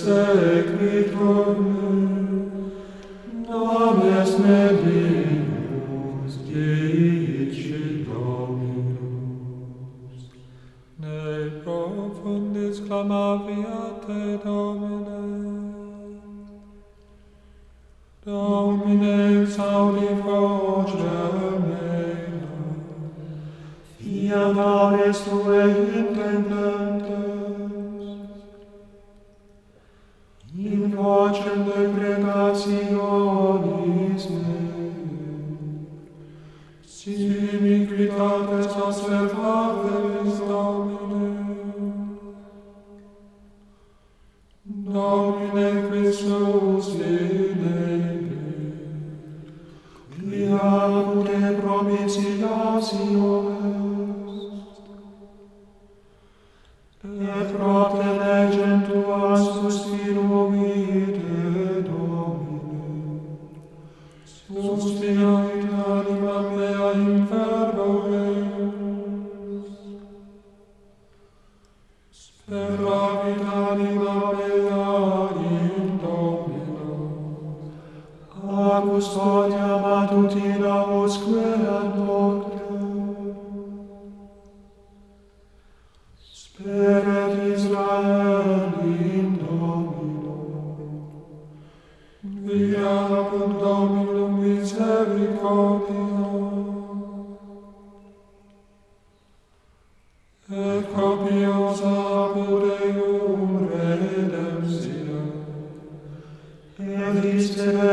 Segnitor me, names nebimus, Deici Dominus. Ne profundis clamavi te, Domine, Domine saudi voce mea, fiat ares tuae intendentes, vocem de pregationis me. Sim inquitates observavelis Domine. Domine Christus in ebre, Criacu te propitiatio est, et propter eravit anima mea in Domino. Agus odia matutina usque ad nocte. Speret Israel in Domino. Via cum Dominum misericordia. Echo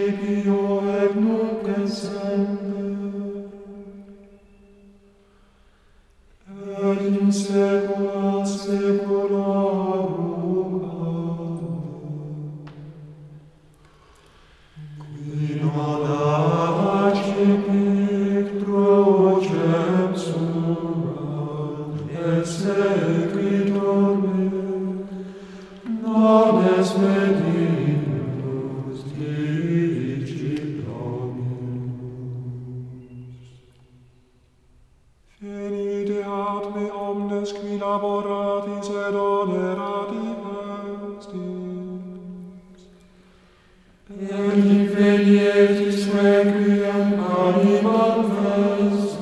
principio et nunc descende. Et in saecula saeculorum. Amen. Qui non acipic trocem suram, et sequitur me, non es medium, laboratis et onerati pastis. Erdi velietis requiem animam vestis,